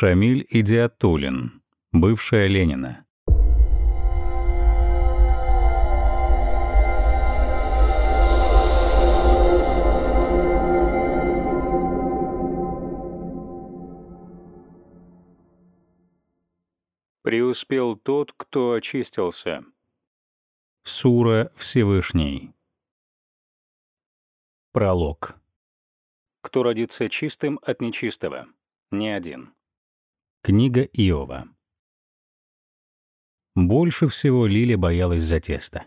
Шамиль Идиатулин, бывшая Ленина. Преуспел тот, кто очистился. Сура Всевышний. Пролог. Кто родится чистым от нечистого? Не один. Книга Иова. Больше всего Лиля боялась за тесто.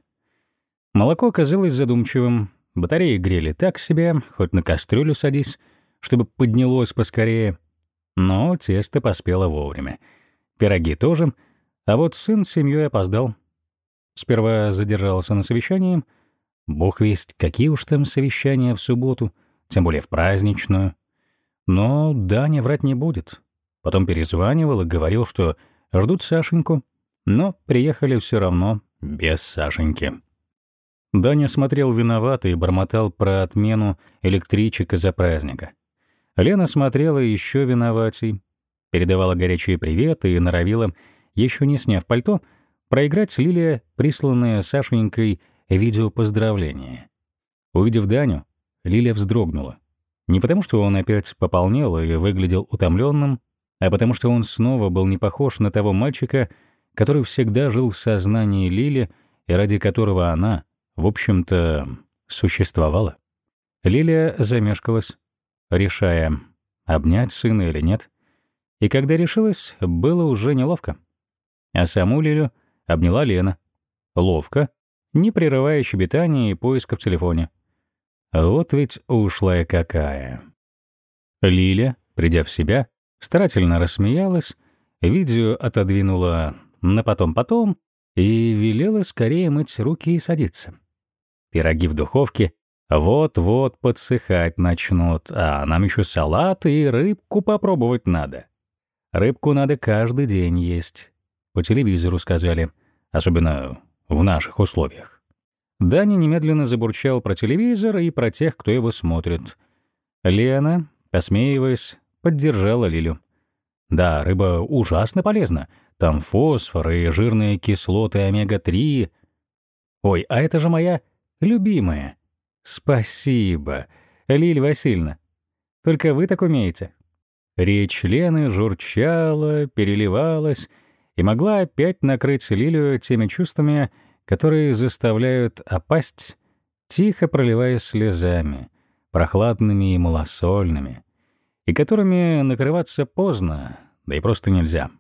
Молоко оказалось задумчивым, батареи грели так себе, хоть на кастрюлю садись, чтобы поднялось поскорее. Но тесто поспело вовремя. Пироги тоже, а вот сын с семьей опоздал. Сперва задержался на совещании. Бог весть, какие уж там совещания в субботу, тем более в праздничную. Но Даня врать не будет. Потом перезванивал и говорил, что ждут Сашеньку, но приехали все равно без Сашеньки. Даня смотрел виновато и бормотал про отмену электричек из-за праздника. Лена смотрела еще виноватей, передавала горячие приветы и норовила, еще не сняв пальто, проиграть Лилия присланное Сашенькой видео поздравления. Увидев Даню, Лилия вздрогнула. Не потому, что он опять пополнел и выглядел утомленным, а потому что он снова был не похож на того мальчика, который всегда жил в сознании Лили и ради которого она, в общем-то, существовала. Лилия замешкалась, решая, обнять сына или нет. И когда решилась, было уже неловко. А саму Лилю обняла Лена. Ловко, не прерывая щебетания и поиска в телефоне. Вот ведь ушлая какая. Лиля, придя в себя, старательно рассмеялась, видео отодвинула на потом-потом и велела скорее мыть руки и садиться. Пироги в духовке вот-вот подсыхать начнут, а нам еще салат и рыбку попробовать надо. Рыбку надо каждый день есть. По телевизору сказали, особенно в наших условиях. Даня немедленно забурчал про телевизор и про тех, кто его смотрит. Лена, посмеиваясь, Поддержала Лилю. Да, рыба ужасно полезна. Там фосфор и жирные кислоты омега-3. Ой, а это же моя любимая. Спасибо, Лиль Васильевна. Только вы так умеете. Речь Лены журчала, переливалась и могла опять накрыть Лилию теми чувствами, которые заставляют опасть, тихо проливаясь слезами, прохладными и малосольными и которыми накрываться поздно, да и просто нельзя.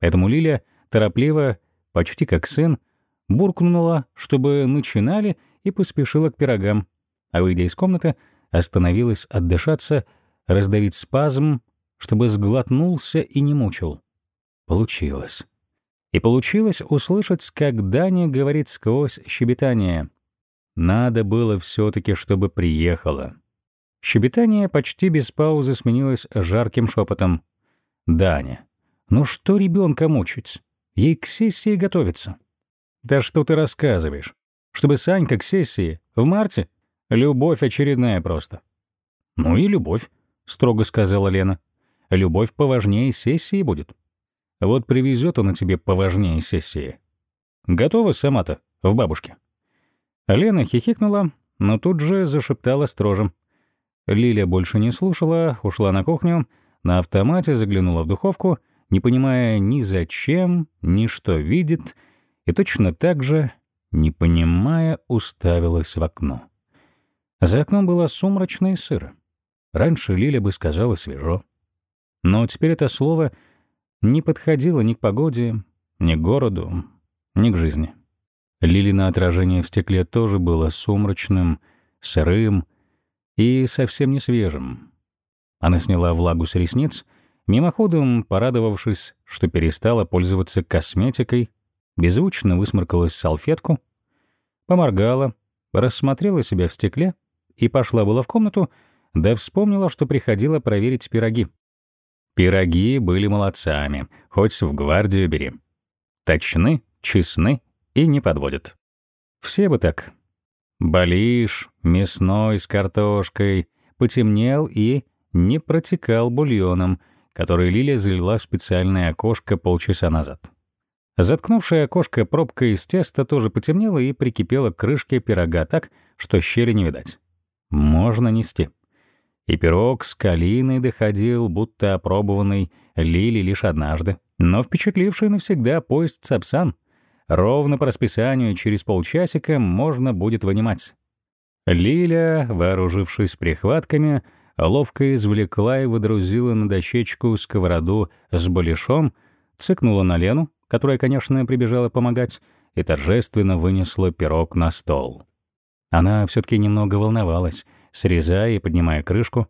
Поэтому Лиля торопливо, почти как сын, буркнула, чтобы начинали, и поспешила к пирогам, а, выйдя из комнаты, остановилась отдышаться, раздавить спазм, чтобы сглотнулся и не мучил. Получилось. И получилось услышать, как Даня говорит сквозь щебетание. «Надо было все-таки, чтобы приехала». Щебетание почти без паузы сменилось жарким шепотом. «Даня, ну что ребенка мучить? Ей к сессии готовиться». «Да что ты рассказываешь? Чтобы Санька к сессии? В марте? Любовь очередная просто». «Ну и любовь», — строго сказала Лена. «Любовь поважнее сессии будет. Вот привезет она тебе поважнее сессии. Готова сама-то, в бабушке?» Лена хихикнула, но тут же зашептала строжем. Лиля больше не слушала, ушла на кухню, на автомате заглянула в духовку, не понимая ни зачем, ни что видит, и точно так же, не понимая, уставилась в окно. За окном было сумрачно и сыро. Раньше Лиля бы сказала свежо. Но теперь это слово не подходило ни к погоде, ни к городу, ни к жизни. Лилина отражение в стекле тоже было сумрачным, сырым, и совсем не свежим. Она сняла влагу с ресниц, мимоходом порадовавшись, что перестала пользоваться косметикой, беззвучно высморкалась в салфетку, поморгала, рассмотрела себя в стекле и пошла была в комнату, да вспомнила, что приходила проверить пироги. Пироги были молодцами, хоть в гвардию бери. Точны, честны и не подводят. Все бы так. Балиш, мясной с картошкой, потемнел и не протекал бульоном, который Лилия залила в специальное окошко полчаса назад. Заткнувшая окошко пробка из теста тоже потемнела и прикипела к крышке пирога так, что щели не видать. Можно нести. И пирог с калиной доходил, будто опробованный Лили лишь однажды, но впечатливший навсегда поезд Сапсан. Ровно по расписанию через полчасика можно будет вынимать. Лиля, вооружившись прихватками, ловко извлекла и выдрузила на дощечку сковороду с балишом, цыкнула на Лену, которая, конечно, прибежала помогать, и торжественно вынесла пирог на стол. Она все таки немного волновалась, срезая и поднимая крышку.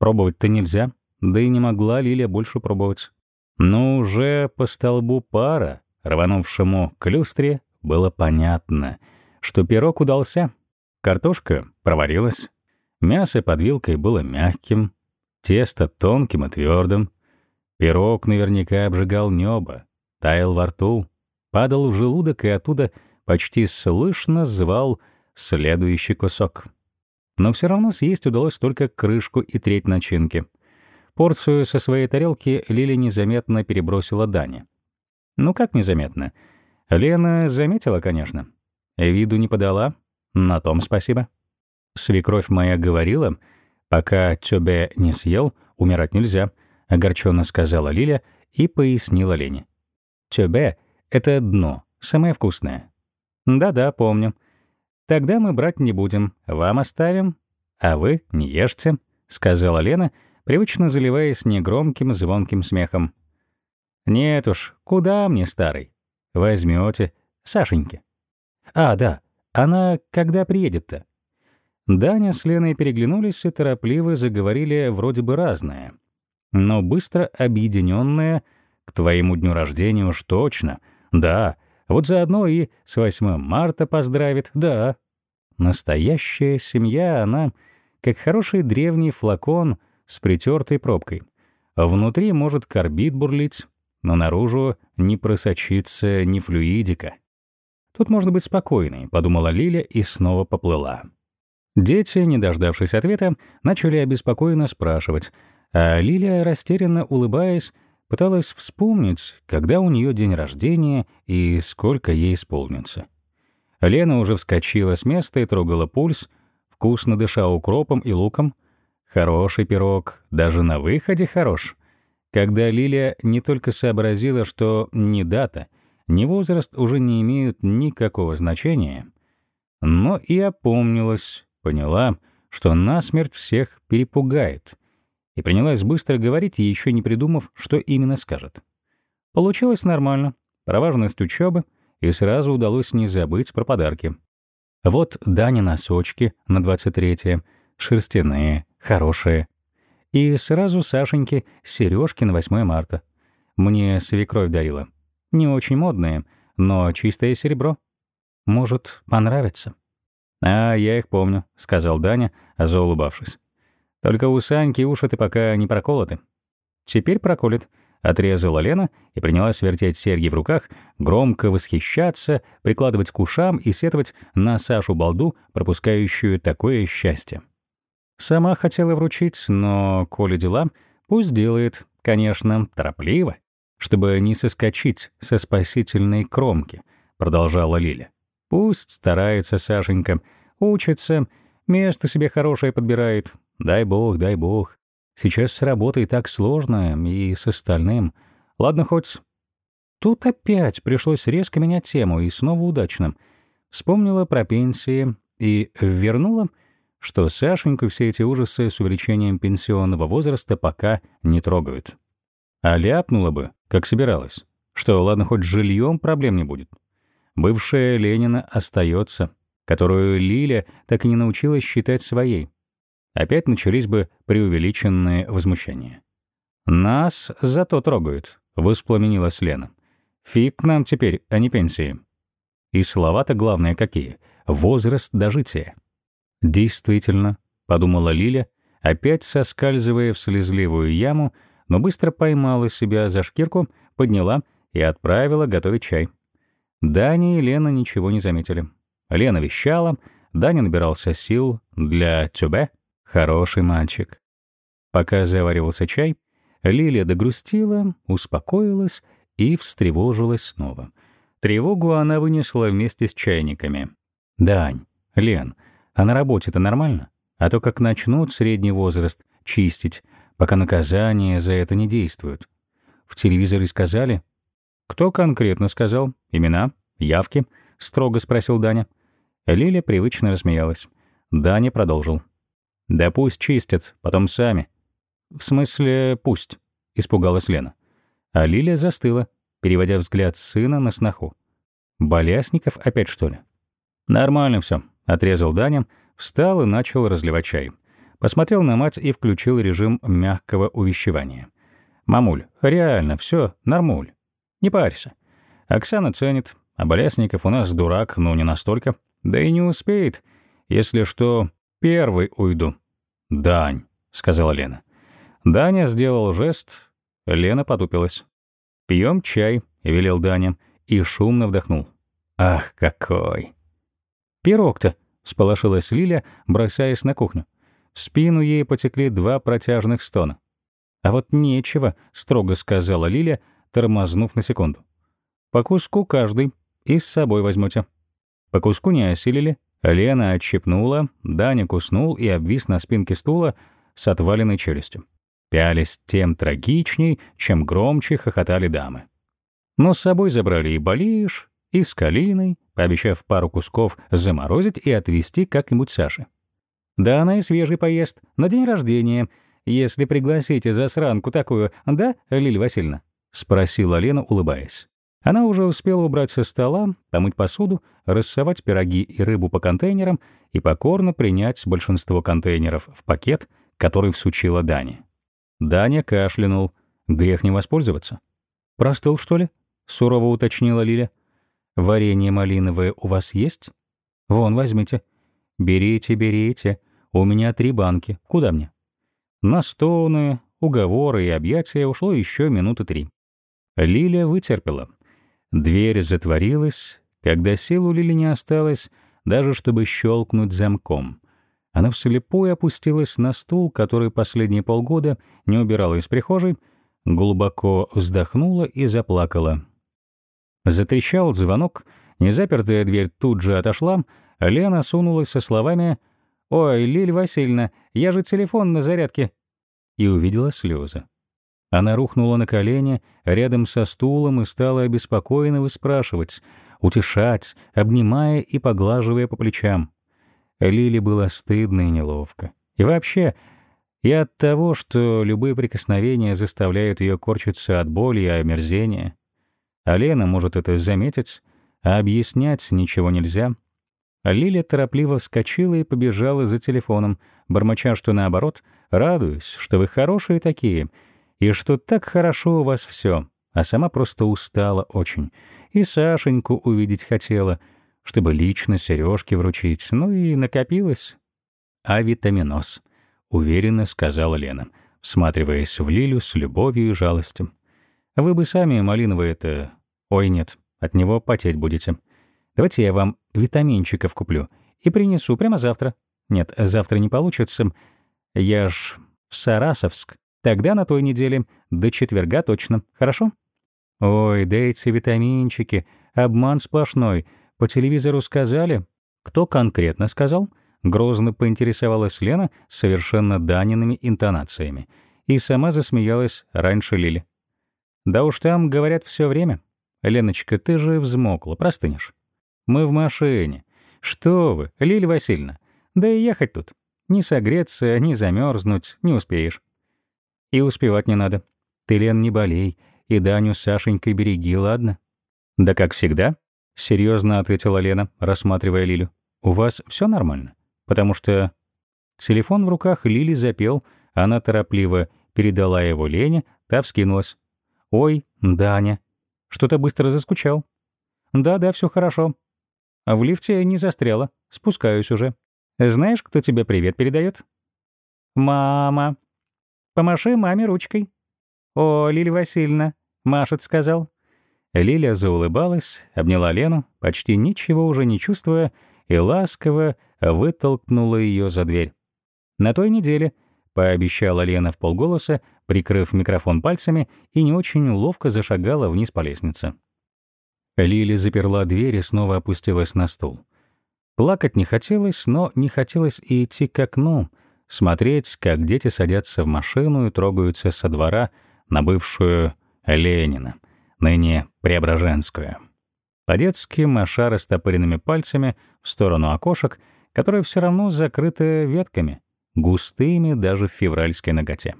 Пробовать-то нельзя, да и не могла Лилия больше пробовать. Но уже по столбу пара, рванувшему к люстре, было понятно, что пирог удался. Картошка проварилась, мясо под вилкой было мягким, тесто тонким и твердым. Пирог наверняка обжигал небо, таял во рту, падал в желудок и оттуда почти слышно звал следующий кусок. Но все равно съесть удалось только крышку и треть начинки. Порцию со своей тарелки Лили незаметно перебросила Дане. Ну как незаметно? Лена заметила, конечно. Виду не подала. На том спасибо. Свекровь моя говорила, пока тебе не съел, умирать нельзя, огорченно сказала Лиля и пояснила Лене. Тебе — это дно, самое вкусное. Да-да, помню. Тогда мы брать не будем, вам оставим, а вы не ешьте, сказала Лена, привычно заливаясь негромким звонким смехом. Нет уж, куда мне старый? Возьмете Сашеньки. А, да, она когда приедет-то? Даня с Леной переглянулись и торопливо заговорили вроде бы разное, но быстро объединенное к твоему дню рождения уж точно. Да, вот заодно и с 8 марта поздравит, да. Настоящая семья, она как хороший древний флакон с притертой пробкой. Внутри может карбид бурлить, но наружу не просочится ни флюидика. Тут можно быть спокойной, подумала Лиля и снова поплыла. Дети, не дождавшись ответа, начали обеспокоенно спрашивать, а Лиля, растерянно улыбаясь, Пыталась вспомнить, когда у нее день рождения и сколько ей исполнится. Лена уже вскочила с места и трогала пульс, вкусно дыша укропом и луком. Хороший пирог, даже на выходе хорош. Когда Лилия не только сообразила, что ни дата, ни возраст уже не имеют никакого значения, но и опомнилась, поняла, что насмерть всех перепугает — и принялась быстро говорить, еще не придумав, что именно скажет. Получилось нормально, про важность учебы, и сразу удалось не забыть про подарки. Вот Дани носочки на 23-е, шерстяные, хорошие. И сразу Сашеньке сережки на 8 марта. Мне свекровь дарила. Не очень модные, но чистое серебро. Может, понравится. «А, я их помню», — сказал Даня, заулыбавшись. Только у Саньки уши-то пока не проколоты. Теперь проколет. Отрезала Лена и принялась вертеть серьги в руках, громко восхищаться, прикладывать к ушам и сетовать на Сашу Балду, пропускающую такое счастье. Сама хотела вручить, но, коли дела, пусть делает, конечно, торопливо, чтобы не соскочить со спасительной кромки, продолжала Лиля. Пусть старается Сашенька, учится, место себе хорошее подбирает, Дай бог, дай бог. Сейчас с работой так сложно, и с остальным. Ладно, хоть... Тут опять пришлось резко менять тему, и снова удачно. Вспомнила про пенсии и вернула, что Сашеньку все эти ужасы с увеличением пенсионного возраста пока не трогают. А ляпнула бы, как собиралась, что, ладно, хоть с жильем проблем не будет. Бывшая Ленина остается, которую Лиля так и не научилась считать своей опять начались бы преувеличенные возмущения. «Нас зато трогают», — воспламенилась Лена. «Фиг нам теперь, а не пенсии». И слова-то главные какие — возраст дожития. «Действительно», — подумала Лиля, опять соскальзывая в слезливую яму, но быстро поймала себя за шкирку, подняла и отправила готовить чай. Даня и Лена ничего не заметили. Лена вещала, Даня набирался сил для тюбе, Хороший мальчик. Пока заваривался чай, Лилия догрустила, успокоилась и встревожилась снова. Тревогу она вынесла вместе с чайниками. «Дань, Лен, а на работе-то нормально? А то как начнут средний возраст чистить, пока наказания за это не действуют. В телевизоре сказали?» «Кто конкретно сказал? Имена? Явки?» — строго спросил Даня. Лиля привычно рассмеялась. Даня продолжил. «Да пусть чистят, потом сами». «В смысле, пусть», — испугалась Лена. А Лилия застыла, переводя взгляд сына на сноху. «Болясников опять, что ли?» «Нормально все, отрезал Даня, встал и начал разливать чай. Посмотрел на мать и включил режим мягкого увещевания. «Мамуль, реально, все, нормуль. Не парься. Оксана ценит, а Болясников у нас дурак, но не настолько. Да и не успеет. Если что, первый уйду». «Дань», — сказала Лена. Даня сделал жест, Лена потупилась. «Пьем чай», — велел Даня, и шумно вдохнул. «Ах, какой!» «Пирог-то!» — сполошилась Лиля, бросаясь на кухню. В спину ей потекли два протяжных стона. «А вот нечего», — строго сказала Лиля, тормознув на секунду. «По куску каждый, и с собой возьмете». По куску не осилили, Лена отщипнула, Даня куснул и обвис на спинке стула с отваленной челюстью. Пялись тем трагичней, чем громче хохотали дамы. Но с собой забрали и Балиш, и с Калиной, пообещав пару кусков заморозить и отвезти как-нибудь Саше. Да она и свежий поест, на день рождения, если пригласите засранку такую, да, Лиль Васильевна? — спросила Лена, улыбаясь. Она уже успела убрать со стола, помыть посуду, рассовать пироги и рыбу по контейнерам и покорно принять большинство контейнеров в пакет, который всучила Дане. Даня кашлянул. Грех не воспользоваться. «Простыл, что ли?» — сурово уточнила Лиля. «Варенье малиновое у вас есть? Вон, возьмите. Берите, берите. У меня три банки. Куда мне?» На стоны, уговоры и объятия ушло еще минуты три. Лиля вытерпела. Дверь затворилась, когда сил у Лили не осталось, даже чтобы щелкнуть замком. Она вслепую опустилась на стул, который последние полгода не убирала из прихожей, глубоко вздохнула и заплакала. Затрещал звонок, незапертая дверь тут же отошла, Лена сунулась со словами «Ой, Лиль Васильевна, я же телефон на зарядке!» и увидела слезы. Она рухнула на колени рядом со стулом и стала обеспокоенно выспрашивать, утешать, обнимая и поглаживая по плечам. Лиле было стыдно и неловко. И вообще, и от того, что любые прикосновения заставляют ее корчиться от боли и омерзения. Лена может это заметить, а объяснять ничего нельзя. Лиля торопливо вскочила и побежала за телефоном, бормоча, что наоборот, радуюсь, что вы хорошие такие, и что так хорошо у вас все, а сама просто устала очень, и Сашеньку увидеть хотела — чтобы лично сережки вручить, ну и накопилось. А витаминоз, уверенно сказала Лена, всматриваясь в Лилю с любовью и жалостью. Вы бы сами малиновые это... Ой, нет, от него потеть будете. Давайте я вам витаминчиков куплю и принесу прямо завтра. Нет, завтра не получится. Я ж в Сарасовск. Тогда на той неделе, до четверга точно. Хорошо? Ой, дайте витаминчики. Обман сплошной. По телевизору сказали? Кто конкретно сказал? Грозно поинтересовалась Лена совершенно Даниными интонациями. И сама засмеялась раньше Лили. Да уж там говорят все время. Леночка, ты же взмокла, простынешь. Мы в машине. Что вы, Лиль Васильевна? Да и ехать тут. Не согреться, не замерзнуть не успеешь. И успевать не надо. Ты, Лен, не болей, и Даню с Сашенькой береги, ладно? Да как всегда, серьезно ответила Лена, рассматривая Лилю. У вас все нормально? Потому что телефон в руках Лили запел, она торопливо передала его Лене, та вскинулась. Ой, Даня, что-то быстро заскучал. Да-да, все хорошо. А в лифте не застряла, спускаюсь уже. Знаешь, кто тебе привет передает? Мама. Помаши маме ручкой. О, Лилия Васильевна, Машет сказал. Лиля заулыбалась, обняла Лену, почти ничего уже не чувствуя, и ласково вытолкнула ее за дверь. На той неделе — пообещала Лена в полголоса, прикрыв микрофон пальцами, и не очень ловко зашагала вниз по лестнице. Лили заперла дверь и снова опустилась на стул. Плакать не хотелось, но не хотелось и идти к окну, смотреть, как дети садятся в машину и трогаются со двора на бывшую Ленина, ныне Преображенскую. По-детски маша растопыренными пальцами в сторону окошек, которые все равно закрыты ветками, густыми даже в февральской ноготе.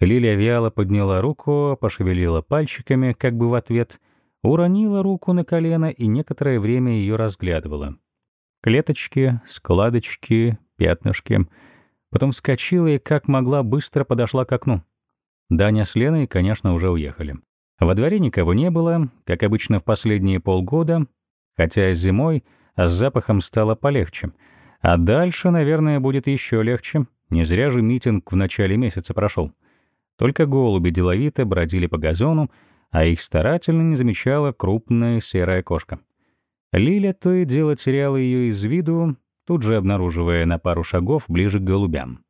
Лилия вяло подняла руку, пошевелила пальчиками, как бы в ответ, уронила руку на колено и некоторое время ее разглядывала. Клеточки, складочки, пятнышки. Потом вскочила и, как могла, быстро подошла к окну. Даня с Леной, конечно, уже уехали. Во дворе никого не было, как обычно в последние полгода, хотя зимой с запахом стало полегче. А дальше, наверное, будет еще легче. Не зря же митинг в начале месяца прошел. Только голуби деловито бродили по газону, а их старательно не замечала крупная серая кошка. Лиля то и дело теряла ее из виду, тут же обнаруживая на пару шагов ближе к голубям.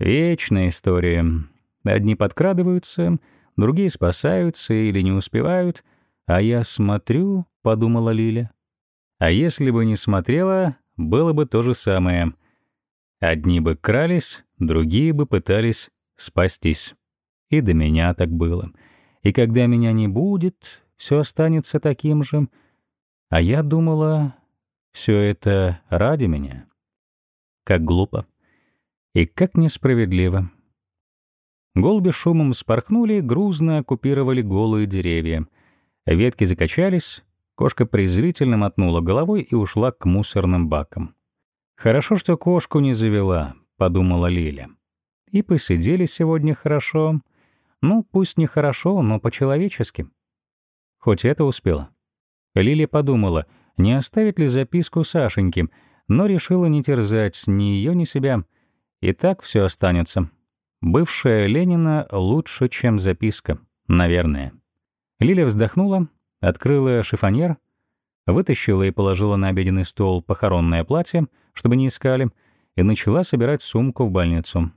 Вечная история. Одни подкрадываются, другие спасаются или не успевают, а я смотрю, — подумала Лиля. А если бы не смотрела, было бы то же самое. Одни бы крались, другие бы пытались спастись. И до меня так было. И когда меня не будет, все останется таким же. А я думала, все это ради меня. Как глупо. И как несправедливо. Голуби шумом спорхнули, грузно оккупировали голые деревья. Ветки закачались, кошка презрительно мотнула головой и ушла к мусорным бакам. «Хорошо, что кошку не завела», — подумала Лиля. «И посидели сегодня хорошо. Ну, пусть не хорошо, но по-человечески». Хоть это успела. Лиля подумала, не оставит ли записку Сашеньке, но решила не терзать ни ее, ни себя. И так все останется. Бывшая Ленина лучше, чем записка, наверное. Лиля вздохнула, открыла шифоньер, вытащила и положила на обеденный стол похоронное платье, чтобы не искали, и начала собирать сумку в больницу.